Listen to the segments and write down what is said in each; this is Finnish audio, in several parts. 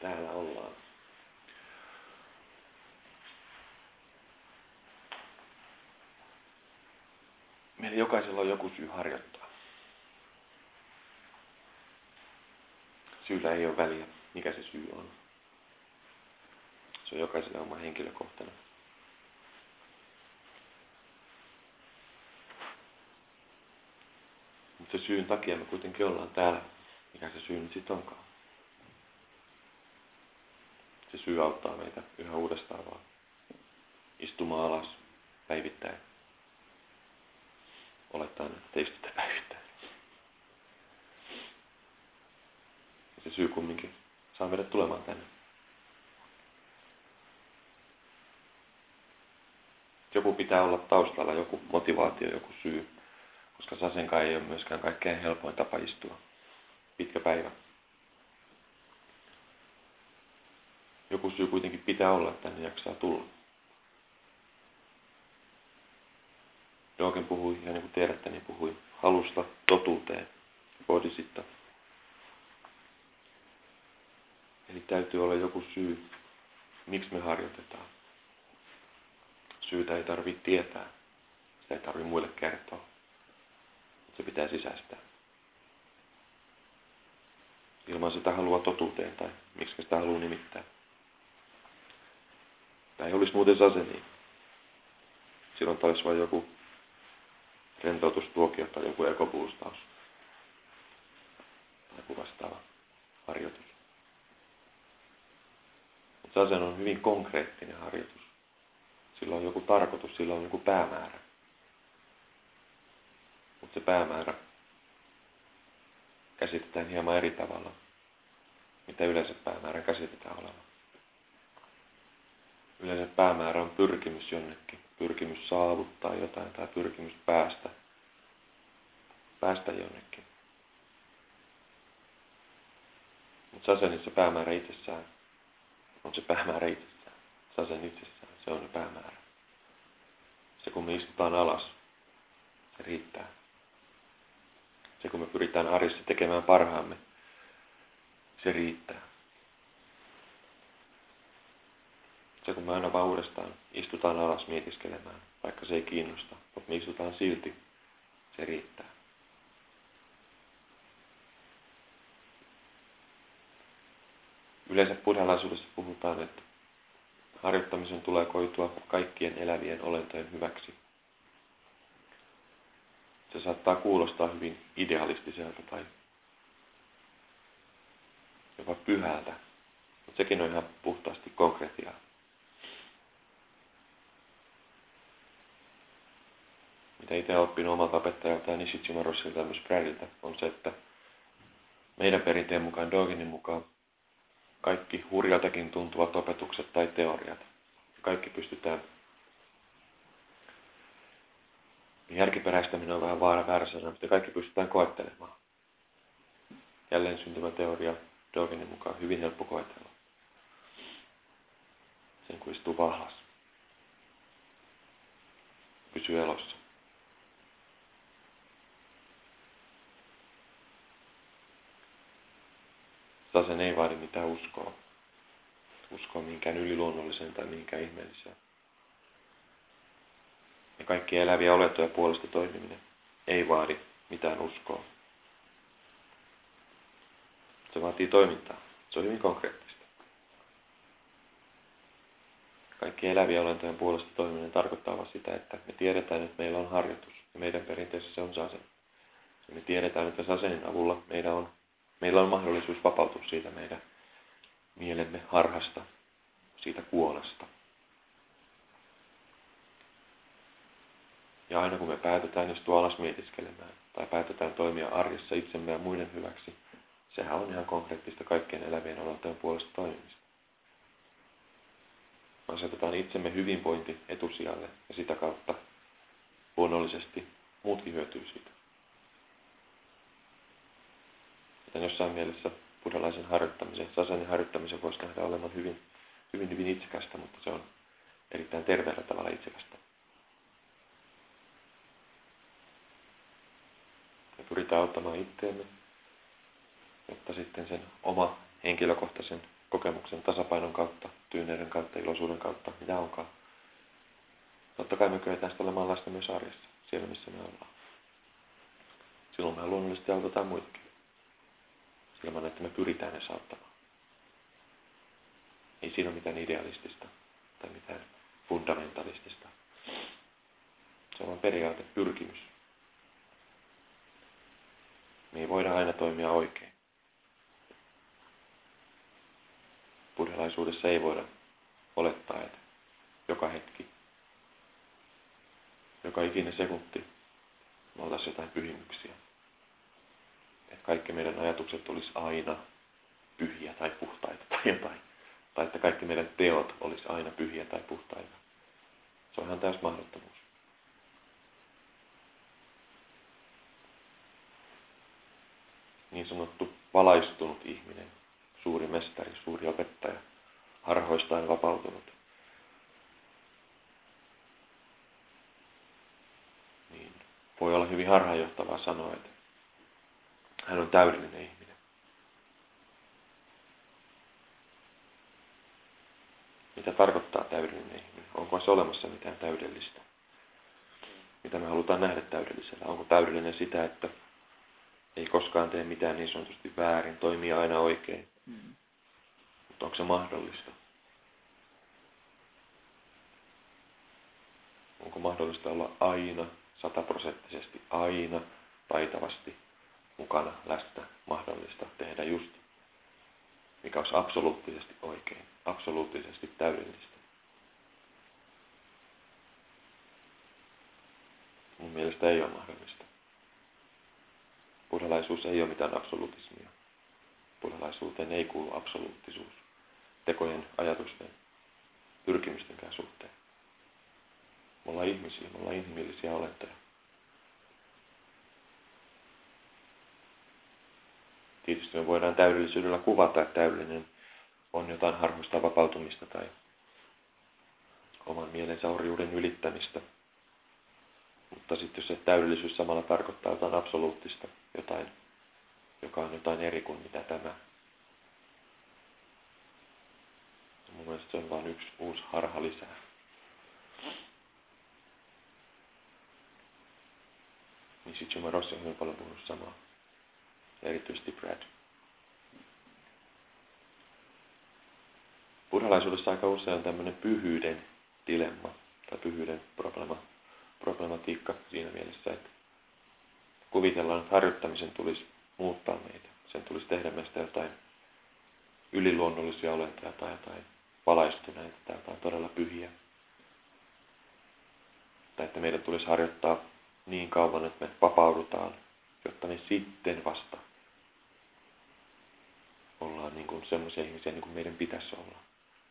täällä ollaan. Meillä jokaisella on joku syy harjoittaa. Syyllä ei ole väliä, mikä se syy on. Se on jokaiselle oma henkilökohtainen. Mutta se syyn takia me kuitenkin ollaan täällä. Mikä se syy nyt sitten onkaan? Se syy auttaa meitä yhä uudestaan vaan istumaan alas päivittäin. Olettaen, että istutte päivittäin. Ja se syy kumminkin saa meidät tulemaan tänne. Joku pitää olla taustalla, joku motivaatio, joku syy, koska sasenkaan ei ole myöskään kaikkein helpoin tapa istua. Pitkä päivä. Joku syy kuitenkin pitää olla, että tänne jaksaa tulla. Dogen puhui, ja niin kuin tiedätte, niin puhui halusta totuuteen, bodhisitta. Eli täytyy olla joku syy, miksi me harjoitetaan. Syytä ei tarvitse tietää. Sitä ei tarvitse muille kertoa. Se pitää sisäistää. Ilman sitä halua totuuteen tai miksi sitä haluaa nimittää. Tai olisi muuten saseni. Silloin taisi vain joku rentoutustuokio tai joku ekopuustaus. Tai joku vastaava harjoitus. Mutta sasen on hyvin konkreettinen harjoitus. Sillä on joku tarkoitus, sillä on joku päämäärä. Mutta se päämäärä käsitetään hieman eri tavalla, mitä yleensä päämäärä käsitetään olevan. Yleensä päämäärä on pyrkimys jonnekin, pyrkimys saavuttaa jotain tai pyrkimys päästä, päästä jonnekin. Mutta sasenissa päämäärä itsessään on se päämäärä itsessään. Sasen itsessään, se on se päämäärä. Se kun me istutaan alas, se riittää. Se kun me pyritään arjessa tekemään parhaamme, se riittää. Se kun me aina vaan uudestaan istutaan alas mietiskelemään, vaikka se ei kiinnosta, mutta me istutaan silti, se riittää. Yleensä buddhalaisuudessa puhutaan, että harjoittamisen tulee koitua kaikkien elävien olentojen hyväksi. Se saattaa kuulostaa hyvin idealistiselta tai jopa pyhältä, mutta sekin on ihan puhtaasti konkretiaa. Mitä itse oppinut omalta opettajalta Nishijima Rossilta ja myös Bradilta, on se, että meidän perinteen mukaan, Doginin mukaan, kaikki hurjaltakin tuntuvat opetukset tai teoriat. Kaikki pystytään järkiperäistäminen on vähän vaara väärä sana, mutta kaikki pystytään koettelemaan. Jälleen syntymäteoria Dogenin mukaan hyvin helppo koetella. Sen kun istuu vahlas. Pysyy elossa. Sasen ei vaadi mitään uskoa. Uskoa mihinkään yliluonnolliseen tai mihinkään ihmeelliseen. Ja kaikki eläviä olettoja puolesta toimiminen ei vaadi mitään uskoa. Se vaatii toimintaa. Se on hyvin konkreettista. Kaikki eläviä olentojen puolesta toimiminen tarkoittaa vain sitä, että me tiedetään, että meillä on harjoitus. Ja meidän perinteessä se on sasen. Ja me tiedetään, että sasenin avulla meidän on Meillä on mahdollisuus vapautua siitä meidän mielemme harhasta, siitä kuolesta. Ja aina kun me päätetään istua alas mietiskelemään tai päätetään toimia arjessa itsemme ja muiden hyväksi, sehän on ihan konkreettista kaikkien elävien olojen puolesta toimimista. Asetetaan itsemme hyvinvointi etusijalle ja sitä kautta luonnollisesti muutkin hyötyy siitä. Joten jossain mielessä buddhalaisen harjoittamisen, sasanin harjoittamisen voisi nähdä olevan hyvin, hyvin, hyvin itsekästä, mutta se on erittäin terveellä tavalla itsekästä. Me pyritään auttamaan itteemme, jotta sitten sen oma henkilökohtaisen kokemuksen tasapainon kautta, tyyneyden kautta, iloisuuden kautta, mitä onkaan. Totta kai me kyetään sitä olemaan läsnä myös arjessa, siellä missä me ollaan. Silloin me luonnollisesti autetaan muitakin. Ilman, että me pyritään ne saattamaan. Ei siinä ole mitään idealistista tai mitään fundamentalistista. Se on periaate, pyrkimys. Me ei voida aina toimia oikein. Buddhalaisuudessa ei voida olettaa, että joka hetki, joka ikinen sekunti, me oltaisiin jotain pyhimyksiä. Että kaikki meidän ajatukset olisi aina pyhiä tai puhtaita tai jotain. Tai että kaikki meidän teot olisi aina pyhiä tai puhtaita. Se on ihan täys mahdottomuus. Niin sanottu valaistunut ihminen, suuri mestari, suuri opettaja, harhoistaan vapautunut. Niin voi olla hyvin harhaanjohtavaa sanoa, että hän on täydellinen ihminen. Mitä tarkoittaa täydellinen ihminen? Onko se olemassa mitään täydellistä? Mitä me halutaan nähdä täydellisellä? Onko täydellinen sitä, että ei koskaan tee mitään niin sanotusti väärin, toimii aina oikein? Mm. Mutta onko se mahdollista? Onko mahdollista olla aina, sataprosenttisesti aina, taitavasti mukana, läsnä, mahdollista tehdä just, mikä olisi absoluuttisesti oikein, absoluuttisesti täydellistä. Mun mielestä ei ole mahdollista. Buddhalaisuus ei ole mitään absoluutismia. Buddhalaisuuteen ei kuulu absoluuttisuus tekojen, ajatusten, pyrkimystenkään suhteen. Me ollaan ihmisiä, me ollaan inhimillisiä olentoja. Tietysti me voidaan täydellisyydellä kuvata, että täydellinen on jotain harmoista vapautumista tai oman mielensä orjuuden ylittämistä. Mutta sitten jos se täydellisyys samalla tarkoittaa jotain absoluuttista, jotain, joka on jotain eri kuin mitä tämä. Mun mielestä se on vain yksi uusi harha lisää. Niin sitten Rossi on hyvin paljon puhunut samaa erityisesti Brad. Buddhalaisuudessa aika usein tämmöinen pyhyyden dilemma tai pyhyyden problema, problematiikka siinä mielessä, että kuvitellaan, että harjoittamisen tulisi muuttaa meitä. Sen tulisi tehdä meistä jotain yliluonnollisia olentoja tai jotain valaistuneita tai jotain todella pyhiä. Tai että meidän tulisi harjoittaa niin kauan, että me vapaudutaan, jotta me sitten vasta ollaan niin kuin semmoisia ihmisiä, niin kuin meidän pitäisi olla.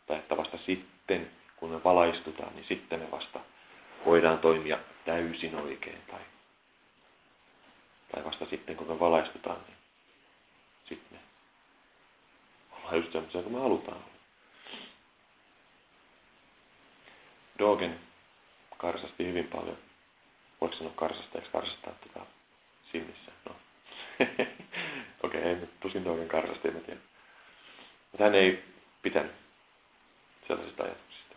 Tai että vasta sitten, kun me valaistutaan, niin sitten me vasta voidaan toimia täysin oikein. Tai, tai vasta sitten, kun me valaistutaan, niin sitten me ollaan just semmoisia kuin me halutaan. Dogen karsasti hyvin paljon. Voiko sanoa karsasta, eikö karsastaa tota silmissä? No. Okei, okay, ei nyt tosin Dogen karsasti, en tiedä. Mutta hän ei pitänyt sellaisista ajatuksista.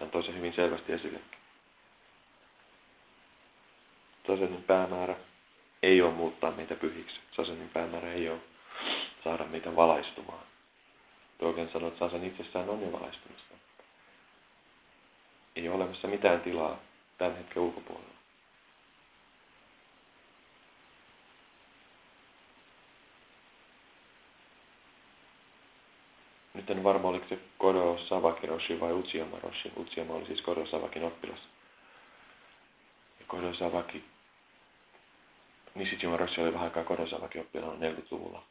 Hän toi sen hyvin selvästi esille. Sasenin päämäärä ei ole muuttaa meitä pyhiksi. Sasenin päämäärä ei ole saada meitä valaistumaan. Dogen sanoi, että sasen itsessään on jo valaistumista. Ei ole olemassa mitään tilaa tämän hetken ulkopuolella. Nyt en varma, oliko se Kodo Savaki Roshi vai Utsiyama Roshi. Utsiyama oli siis Kodo Savakin oppilas. Ja Kodo Savaki, Nishijima Roshi oli vähän aikaa Kodo Savakin oppilaan 40-luvulla.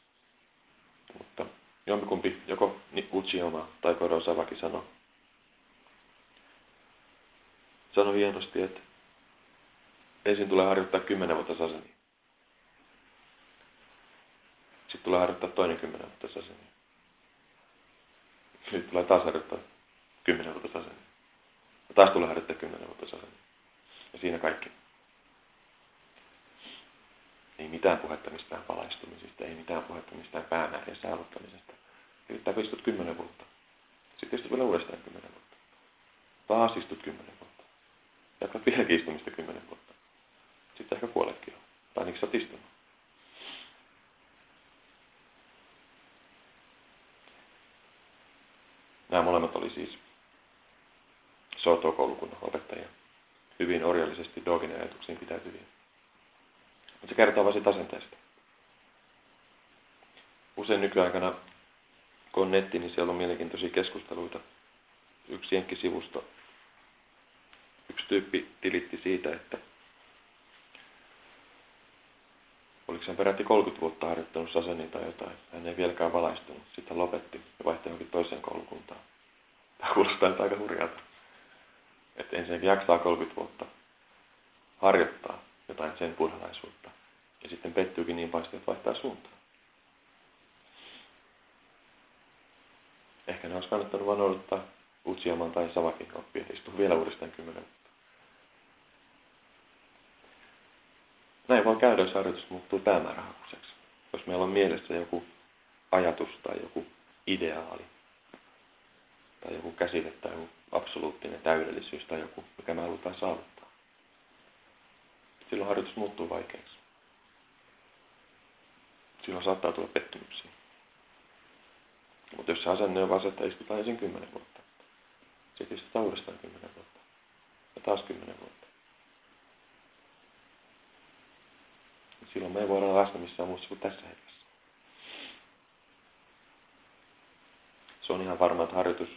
Mutta jompikumpi, joko Utsiyama tai Kodo Savaki sanoi, sanoi hienosti, että ensin tulee harjoittaa kymmenen vuotta saseni. Sitten tulee harjoittaa toinen kymmenen vuotta saseni. Nyt tulee taas harjoittaa kymmenen vuotta saseni. Ja taas tulee harjoittaa kymmenen vuotta saseni. Ja siinä kaikki. Ei mitään puhetta mistään valaistumisista, ei mitään puhetta mistään päämäärien saavuttamisesta. Riittää, kun istut kymmenen vuotta. Sitten istut vielä uudestaan kymmenen vuotta. Taas istut kymmenen vuotta. Jatkat vieläkin istumista kymmenen vuotta. Sitten ehkä puoletkin on. Tai niin sä oot istunut. Nämä molemmat oli siis Soto-koulukunnan opettajia. Hyvin orjallisesti Dogin ajatuksiin pitäytyviä. Mutta se kertoo vain asenteesta. Usein nykyaikana, kun on netti, niin siellä on mielenkiintoisia keskusteluita. Yksi jenkkisivusto, yksi tyyppi tilitti siitä, että oliko hän peräti 30 vuotta harjoittanut Sasenin tai jotain. Hän ei vieläkään valaistunut. Sitten lopetti ja vaihtoi johonkin toiseen koulukuntaan. Tämä kuulostaa nyt aika hurjalta. Että ensinnäkin jaksaa 30 vuotta harjoittaa jotain sen buddhalaisuutta. Ja sitten pettyykin niin paljon, että vaihtaa suuntaa. Ehkä ne olisi kannattanut vain odottaa Utsiaman tai Savakin oppia, istuu vielä uudestaan kymmenen Näin voi käydä, harjoitus muuttuu päämäärähakuiseksi. Jos meillä on mielessä joku ajatus tai joku ideaali, tai joku käsite tai joku absoluuttinen täydellisyys tai joku, mikä me halutaan saavuttaa. Silloin harjoitus muuttuu vaikeaksi. Silloin saattaa tulla pettymyksiä. Mutta jos se asenne on vaan että istutaan ensin kymmenen vuotta, sitten istutaan uudestaan kymmenen vuotta ja taas kymmenen vuotta. Silloin me ei voida olla läsnä missään muussa kuin tässä hetkessä. Se on ihan varma, että harjoitus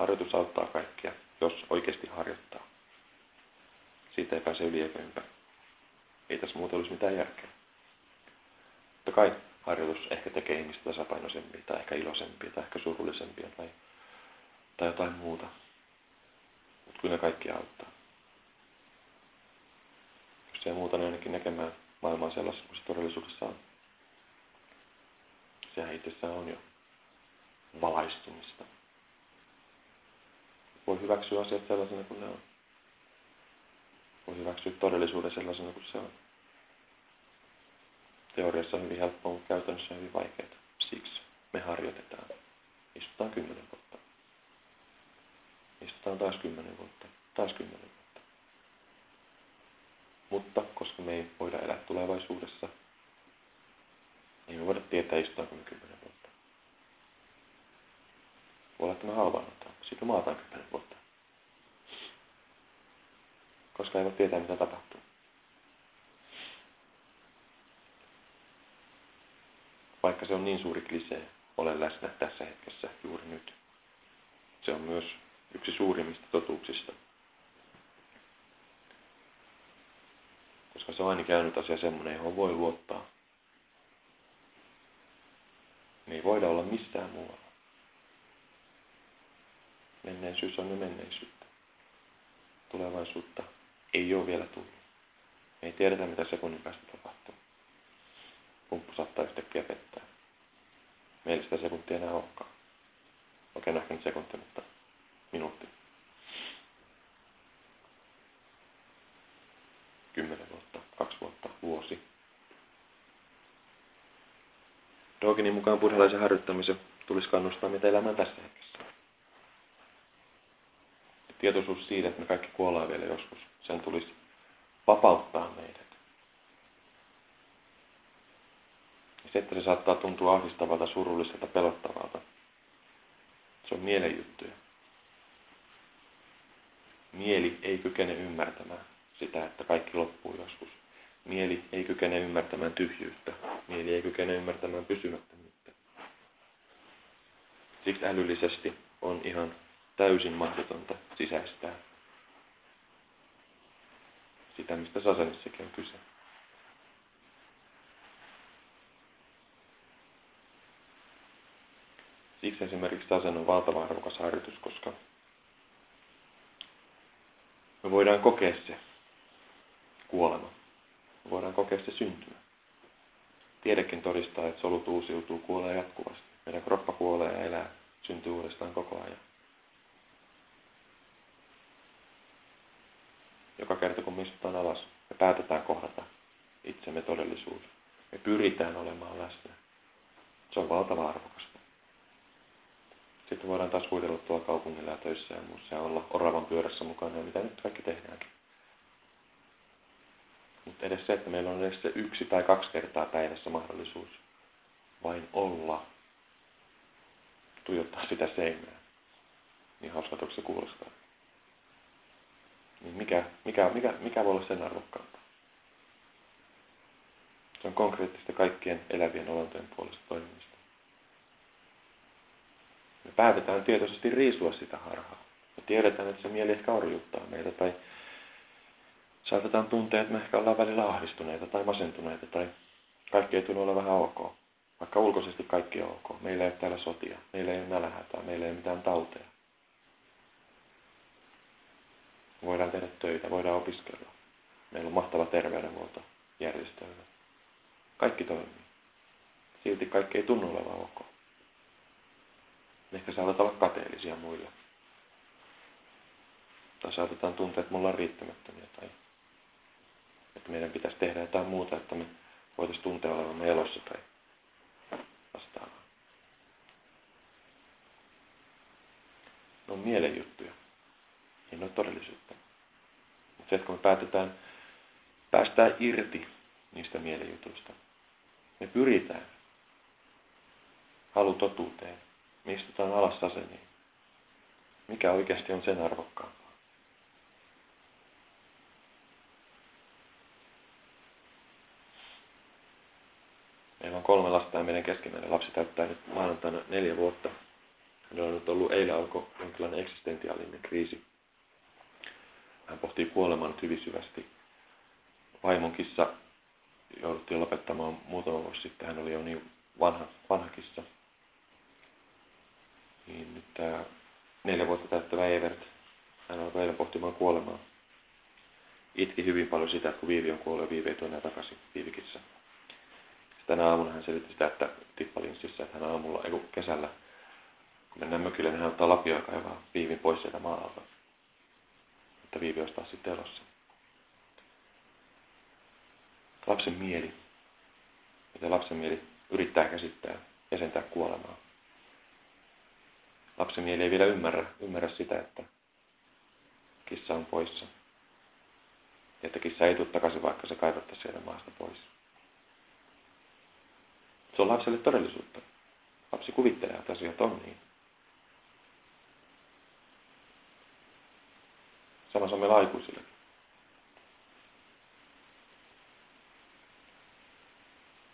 Harjoitus auttaa kaikkia, jos oikeasti harjoittaa. Siitä ei pääse yli eikä. Ei tässä muuta olisi mitään järkeä. Mutta kai harjoitus ehkä tekee ihmistä tasapainoisempia, tai ehkä iloisempia, tai ehkä surullisempia, tai, tai jotain muuta. Mutta kyllä kaikki auttaa. Jos ei muuta, niin ainakin näkemään maailmaa sellaisena kuin se todellisuudessa on. Sehän itsessään on jo valaistumista voi hyväksyä asiat sellaisena kuin ne on. Voi hyväksyä todellisuuden sellaisena kuin se on. Teoriassa on hyvin helppoa, mutta käytännössä on hyvin vaikeaa. Siksi me harjoitetaan. Istutaan kymmenen vuotta. Istutaan taas kymmenen vuotta. Taas kymmenen vuotta. Mutta koska me ei voida elää tulevaisuudessa, niin me voida tietää istutaanko me kymmenen vuotta. Voi olla, että me halvaannutaan. Sitten maataan kymmenen vuotta. Koska ei voi tietää, mitä tapahtuu. Vaikka se on niin suuri klisee, ole läsnä tässä hetkessä juuri nyt. Se on myös yksi suurimmista totuuksista. Koska se on aina käynyt asia semmoinen, johon voi luottaa. Me ei voida olla missään muualla. Menneisyys on jo menneisyyttä. Tulevaisuutta ei ole vielä tullut. Me ei tiedetä, mitä sekunnin päästä tapahtuu. Pumppu saattaa yhtäkkiä pettää. Meillä sitä sekuntia enää olekaan. Okei, ehkä nyt sekunti, mutta minuutti. Kymmenen vuotta, kaksi vuotta, vuosi. Doginin mukaan buddhalaisen harjoittamisen tulisi kannustaa meitä elämään tässä hetkessä tietoisuus siitä, että me kaikki kuollaan vielä joskus, sen tulisi vapauttaa meidät. Ja se, että se saattaa tuntua ahdistavalta, surulliselta, pelottavalta, se on mielen juttuja. Mieli ei kykene ymmärtämään sitä, että kaikki loppuu joskus. Mieli ei kykene ymmärtämään tyhjyyttä. Mieli ei kykene ymmärtämään pysymättömyyttä. Siksi älyllisesti on ihan täysin mahdotonta sisäistää sitä, mistä sasenissakin on kyse. Siksi esimerkiksi sasen on valtavan arvokas harjoitus, koska me voidaan kokea se kuolema. Me voidaan kokea se syntymä. Tiedekin todistaa, että solut uusiutuu, kuolee jatkuvasti. Meidän kroppa kuolee ja elää, syntyy uudestaan koko ajan. joka kerta kun me istutaan alas ja päätetään kohdata itsemme todellisuus. Me pyritään olemaan läsnä. Se on valtava arvokas. Sitten voidaan taas huidella tuolla kaupungilla ja töissä ja muussa ja olla oravan pyörässä mukana ja mitä nyt kaikki tehdäänkin. Mutta edes se, että meillä on edes se yksi tai kaksi kertaa päivässä mahdollisuus vain olla, tuijottaa sitä seinää. Niin hauskalta se kuulostaa. Niin mikä, mikä, mikä, mikä voi olla sen arvokkaampaa? Se on konkreettista kaikkien elävien olentojen puolesta toimimista. Me päätetään tietoisesti riisua sitä harhaa. Me tiedetään, että se mieli ehkä orjuttaa meitä tai saatetaan tuntea, että me ehkä ollaan välillä ahdistuneita tai masentuneita tai kaikki ei tunnu olla vähän ok. Vaikka ulkoisesti kaikki on ok. Meillä ei ole täällä sotia, meillä ei ole nälhätää, meillä ei ole mitään tauteja. Voidaan tehdä töitä, voidaan opiskella. Meillä on mahtava terveydenhuoltojärjestelmä. Kaikki toimii. Silti kaikki ei tunnu olevan ok. Ehkä saatat olla kateellisia muille. Tai saatetaan tuntea, että me ollaan riittämättömiä tai että meidän pitäisi tehdä jotain muuta, että me voitaisiin tuntea olevamme elossa tai vastaavaa. Ne on mielenjuttuja. Ei ne ole todellisuutta. Mutta se, että kun me päätetään päästään irti niistä mielenjutuista, me pyritään halu totuuteen, me istutaan alas aseniin. Mikä oikeasti on sen arvokkaan? Kolme lasta ja meidän keskimmäinen lapsi täyttää nyt maanantaina neljä vuotta. Hänellä on nyt ollut, eilen alkoi jonkinlainen eksistentiaalinen kriisi. Hän pohtii kuolemaa nyt hyvin syvästi. Vaimon kissa jouduttiin lopettamaan muutama vuosi sitten. Hän oli jo niin vanha, vanha kissa. Niin nyt tämä neljä vuotta täyttävä Evert, hän alkoi eilen pohtimaan kuolemaa. Itki hyvin paljon sitä, kun Viivi on kuollut ja Viivi ei takaisin Viivikissa tänä aamuna hän selitti sitä, että tippalinssissä, että hän aamulla, ei kesällä, kun mennään mökille, niin hän ottaa lapioa kaivaa viivin pois sieltä maalta. Että viivi olisi taas sitten elossa. Lapsen mieli. Miten lapsen mieli yrittää käsittää, jäsentää kuolemaa. Lapsen mieli ei vielä ymmärrä, ymmärrä sitä, että kissa on poissa. Ja että kissa ei tule takaisin, vaikka se kaivattaisiin sieltä maasta pois. Se on lapselle todellisuutta. Lapsi kuvittelee, että asiat on niin. Sama on meillä aikuisille.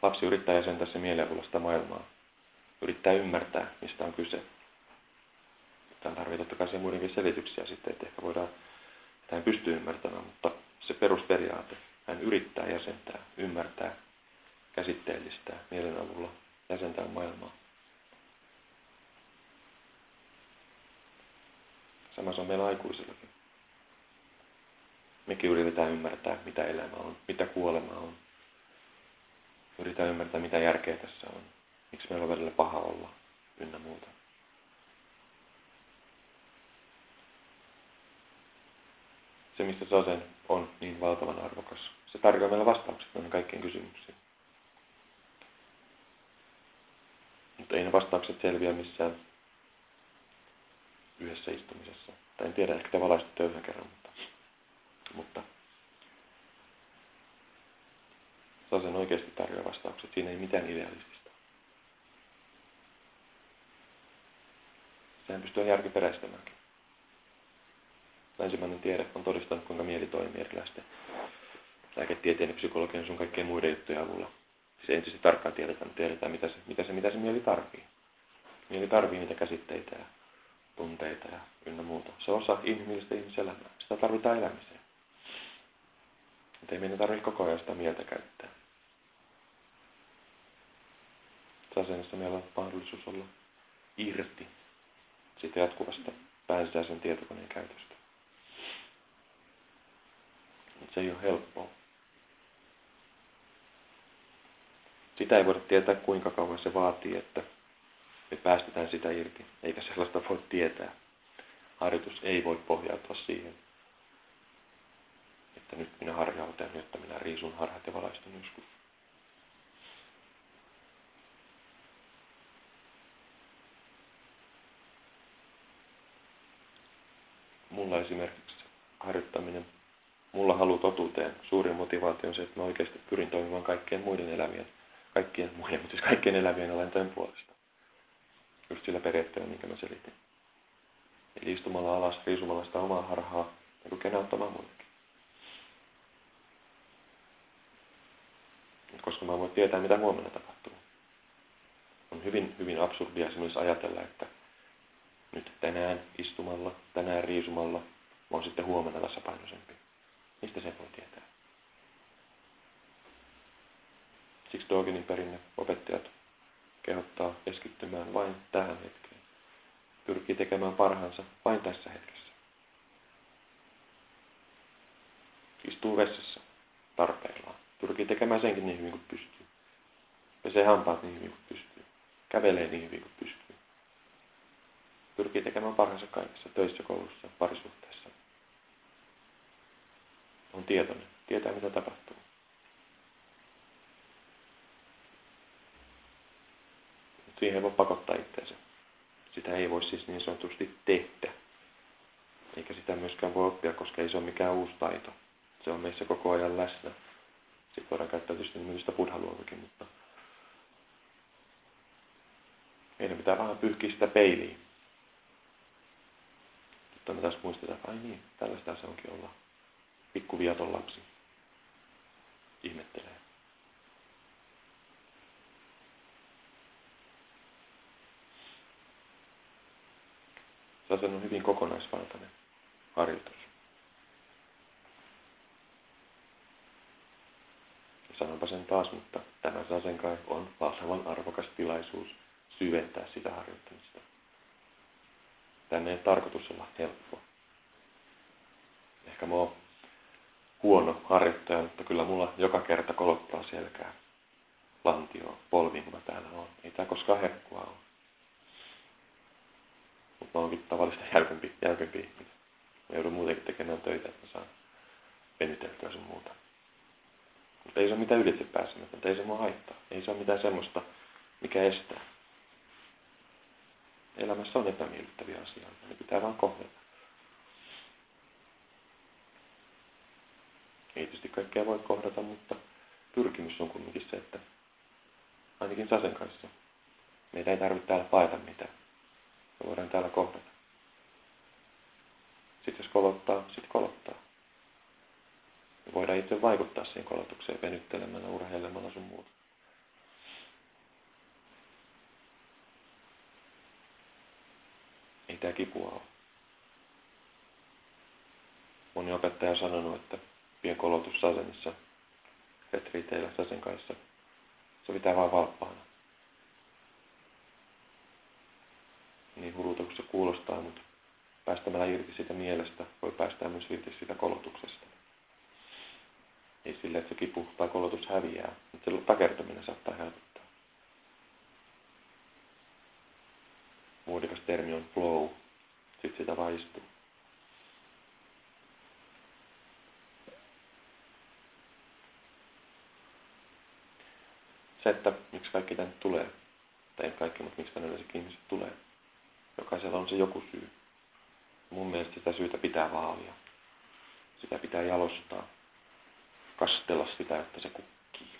Lapsi yrittää jäsentää se mieliavulla maailmaa. Yrittää ymmärtää, mistä on kyse. Tämä tarvitsee totta kai muidenkin selityksiä sitten, että ehkä voidaan, että hän pystyy ymmärtämään, mutta se perusperiaate, hän yrittää jäsentää, ymmärtää, käsitteellistää mielen avulla, jäsentää maailmaa. Sama on meillä aikuisillakin. Mekin yritetään ymmärtää, mitä elämä on, mitä kuolema on. Yritetään ymmärtää, mitä järkeä tässä on. Miksi meillä on välillä paha olla, ynnä muuta. Se, mistä Sasen on niin valtavan arvokas. Se tarjoaa meille vastaukset noihin kaikkiin kysymyksiin. Ei ne vastaukset selviä missään yhdessä istumisessa. Tai en tiedä, ehkä te valaistutte yhden kerran, mutta, mutta saa sen oikeasti tarjoa vastaukset. Siinä ei mitään idealistista. Sehän pystyy järkiperäistämäänkin. Länsimainen tiede on todistanut, kuinka mieli toimii erilaisten lääketieteen ja psykologian sun kaikkien muiden juttujen avulla se entisesti tarkkaan tiedetään, tiedetään mitä, se, mitä, se, mitä se mieli tarvii. Mieli tarvii niitä käsitteitä ja tunteita ja ynnä muuta. Se on osa inhimillistä ihmiselämää. Sitä tarvitaan elämiseen. Mutta ei meidän tarvitse koko ajan sitä mieltä käyttää. Asennassa meillä on mahdollisuus olla irti siitä jatkuvasta päänsisäisen tietokoneen käytöstä. Mutta se ei ole helppoa. Sitä ei voida tietää, kuinka kauan se vaatii, että me päästetään sitä irti, eikä sellaista voi tietää. Harjoitus ei voi pohjautua siihen, että nyt minä harjautan, jotta minä riisun harhat ja valaistun joskus. Mulla esimerkiksi harjoittaminen, mulla halu totuuteen, suurin motivaatio on se, että mä oikeasti pyrin toimimaan kaikkien muiden elävien, kaikkien muiden, mutta siis kaikkien elävien olentojen puolesta. Just sillä periaatteella, minkä mä selitin. Eli istumalla alas, riisumalla sitä omaa harhaa ja kykene auttamaan muitakin. Koska mä voin tietää, mitä huomenna tapahtuu. On hyvin, hyvin absurdia esimerkiksi ajatella, että nyt tänään istumalla, tänään riisumalla, mä oon sitten huomenna tasapainoisempi. Mistä se voi tietää? Siksi Dogenin perinne opettajat kehottaa keskittymään vain tähän hetkeen. Pyrkii tekemään parhaansa vain tässä hetkessä. Istuu vessassa tarpeillaan. Pyrkii tekemään senkin niin hyvin kuin pystyy. Pesee hampaat niin hyvin kuin pystyy. Kävelee niin hyvin kuin pystyy. Pyrkii tekemään parhaansa kaikessa töissä, koulussa, parisuhteessa. On tietoinen. Tietää mitä tapahtuu. Siihen ei voi pakottaa itseensä. Sitä ei voi siis niin sanotusti tehdä. Eikä sitä myöskään voi oppia, koska ei se ole mikään uusi taito. Se on meissä koko ajan läsnä. Sitten voidaan käyttää tietysti nimellistä buddhaluovikin, mutta meidän pitää vähän pyyhkiä sitä peiliä. Jotta me taas muistetaan, että ai niin, tällaista se onkin olla pikku viaton lapsi. Ihmettelee. Sasen on hyvin kokonaisvaltainen harjoitus. Sanonpa sen taas, mutta tämä sasen kai on valtavan arvokas tilaisuus syventää sitä harjoittamista. Tänne ei tarkoitus olla helppo. Ehkä mä oon huono harjoittaja, mutta kyllä mulla joka kerta kolottaa selkää lantioon, polviin, kun mä täällä on. Ei tää koskaan herkkua ole. Mutta mä oonkin tavallista jäykempi, jäykempi ihminen. Mä joudun muutenkin tekemään töitä, että mä saan venyteltyä sun muuta. Mutta ei se ole mitään ylitse pääsemätöntä, ei se mua haittaa. Ei se ole mitään semmoista, mikä estää. Elämässä on epämiellyttäviä asioita, ne pitää vaan kohdata. Ei tietysti kaikkea voi kohdata, mutta pyrkimys on kuitenkin se, että ainakin Sasen kanssa meidän ei tarvitse täällä paeta mitään. Me voidaan täällä kohdata. Sitten jos kolottaa, sitten kolottaa. Me voidaan itse vaikuttaa siihen kolotukseen venyttelemällä, urheilemalla sun muuta. Ei tämä kipua ole. Moni opettaja on sanonut, että pien kolotus Sasenissa, retriiteillä Sasen kanssa, se pitää vain valppaana. Niin kuin se kuulostaa, mutta päästämällä irti siitä mielestä voi päästää myös irti siitä kolotuksesta. Ei sille, että se kipu tai kolotus häviää, mutta se takertuminen saattaa helpottaa. Muodikas termi on flow. Sitten sitä vaan istuu. Se, että miksi kaikki tänne tulee, tai ei kaikki, mutta miksi tänne yleensäkin ihmiset tulee, Jokaisella on se joku syy. Mun mielestä sitä syytä pitää vaalia. Sitä pitää jalostaa. Kastella sitä, että se kukkii.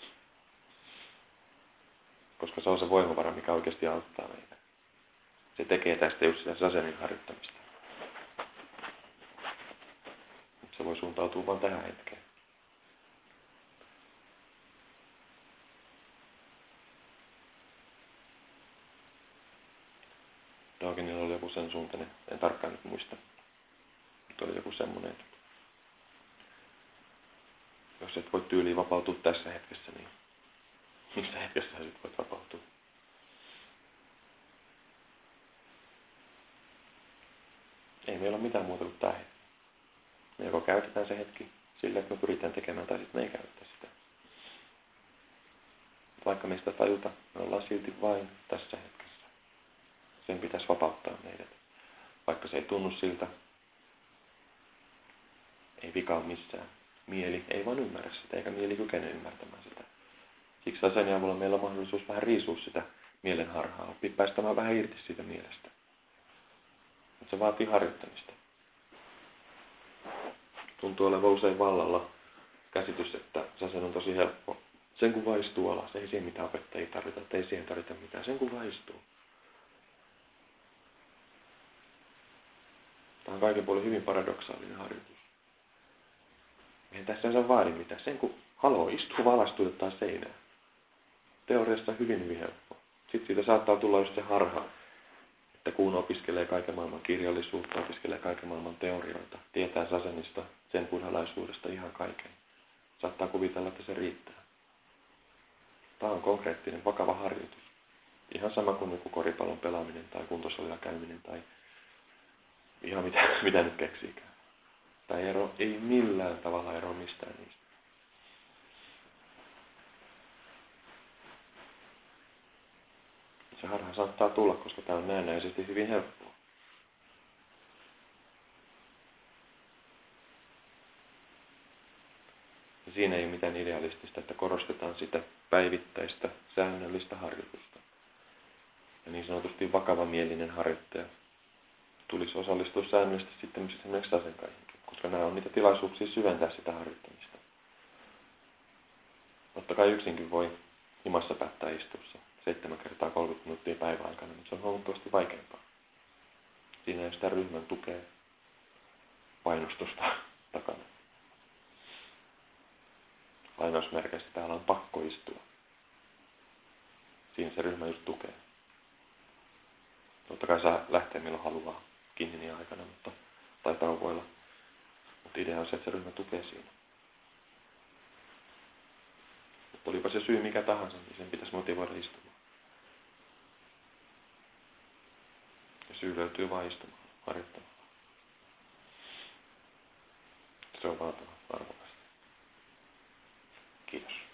Koska se on se voimavara, mikä oikeasti auttaa meitä. Se tekee tästä just sitä sasenin harjoittamista. Se voi suuntautua vain tähän hetkeen. Diogenilla oli joku sen suuntainen, en tarkkaan nyt muista. Mutta oli joku semmoinen, että jos et voi tyyliin vapautua tässä hetkessä, niin missä hetkessä sä sitten voit vapautua? Ei meillä ole mitään muuta kuin tämä hetki. Me joko käytetään se hetki sillä, että me pyritään tekemään, tai sitten me ei käytetä sitä. Vaikka meistä tajuta, me ollaan silti vain tässä hetkessä sen pitäisi vapauttaa meidät. Vaikka se ei tunnu siltä, ei vika missään. mieli ei vaan ymmärrä sitä, eikä mieli kykene ymmärtämään sitä. Siksi sen avulla meillä on mahdollisuus vähän riisua sitä mielen harhaa, oppia päästämään vähän irti siitä mielestä. Mutta se vaatii harjoittamista. Tuntuu olevan usein vallalla käsitys, että sen on tosi helppo. Sen kun vaistuu alas, ei siihen mitään opettajia tarvita, ei siihen tarvita mitään, sen kun vaistuu. Tämä on kaiken puolin hyvin paradoksaalinen harjoitus. Eihän tässä saa vaadi mitään. Sen kun haluaa istua valastuttaa seinään. Teoriassa hyvin hyvin helppo. Sitten siitä saattaa tulla just se harha, että kun opiskelee kaiken maailman kirjallisuutta, opiskelee kaiken maailman teorioita, tietää sasenista, sen buddhalaisuudesta ihan kaiken. Saattaa kuvitella, että se riittää. Tämä on konkreettinen, vakava harjoitus. Ihan sama kuin koripallon pelaaminen tai kuntosalilla käyminen tai ihan mitä, mitä nyt keksiikään. Tai ero ei millään tavalla ero mistään niistä. Se harha saattaa tulla, koska tämä on näennäisesti hyvin helppoa. Ja siinä ei ole mitään idealistista, että korostetaan sitä päivittäistä, säännöllistä harjoitusta. Ja niin sanotusti vakavamielinen harjoittaja tulisi osallistua säännöllisesti sitten esimerkiksi asenkaihinkin, koska nämä on niitä tilaisuuksia syventää sitä harjoittamista. Totta kai yksinkin voi himassa päättää istussa 7 kertaa 30 minuuttia päivän aikana, mutta se on huomattavasti vaikeampaa. Siinä ei sitä ryhmän tukea painostusta takana. Lainausmerkeissä täällä on pakko istua. Siinä se ryhmä just tukee. Totta kai saa lähteä milloin haluaa Kihninin aikana mutta, tai tauvoilla. Mutta idea on se, että se ryhmä tukee siinä. Mutta olipa se syy mikä tahansa, niin sen pitäisi motivoida istumaan. Ja syy löytyy vain istumaan, harjoittamaan. Se on valtava arvokasta. Kiitos.